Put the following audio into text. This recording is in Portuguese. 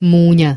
munha.